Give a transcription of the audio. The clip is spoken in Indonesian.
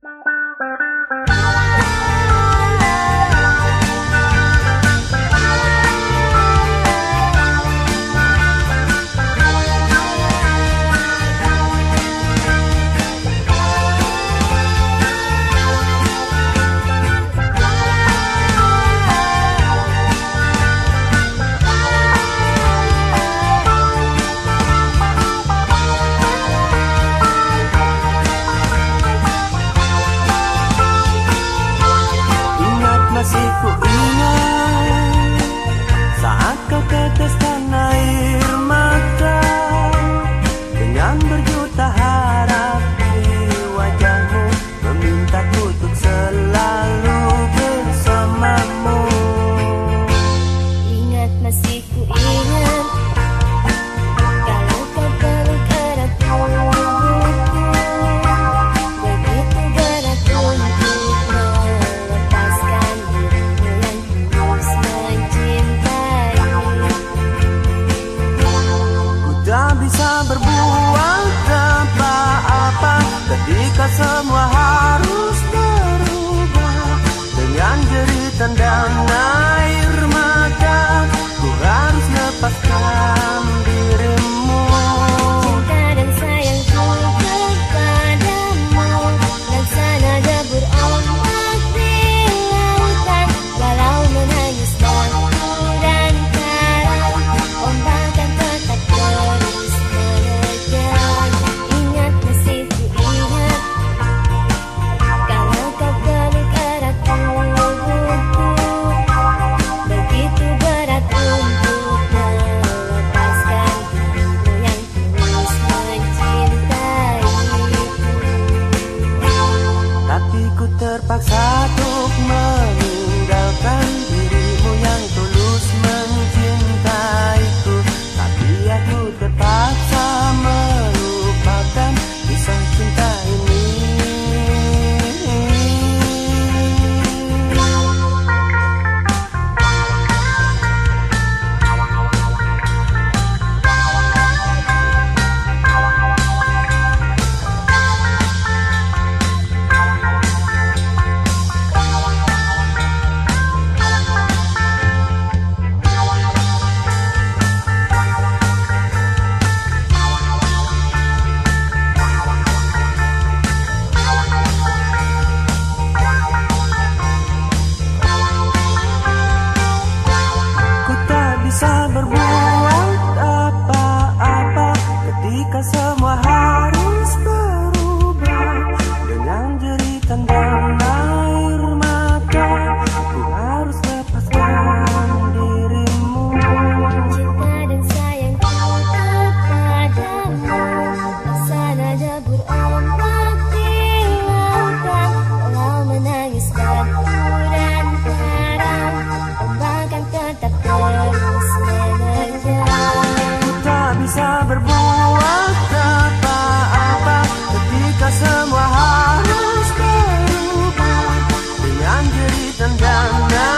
拜拜。somewhere. walk my bisa berbuat apa-apa ketika semua hal berbuat apa apa ketika semua harus berubah dengan jeritan dan.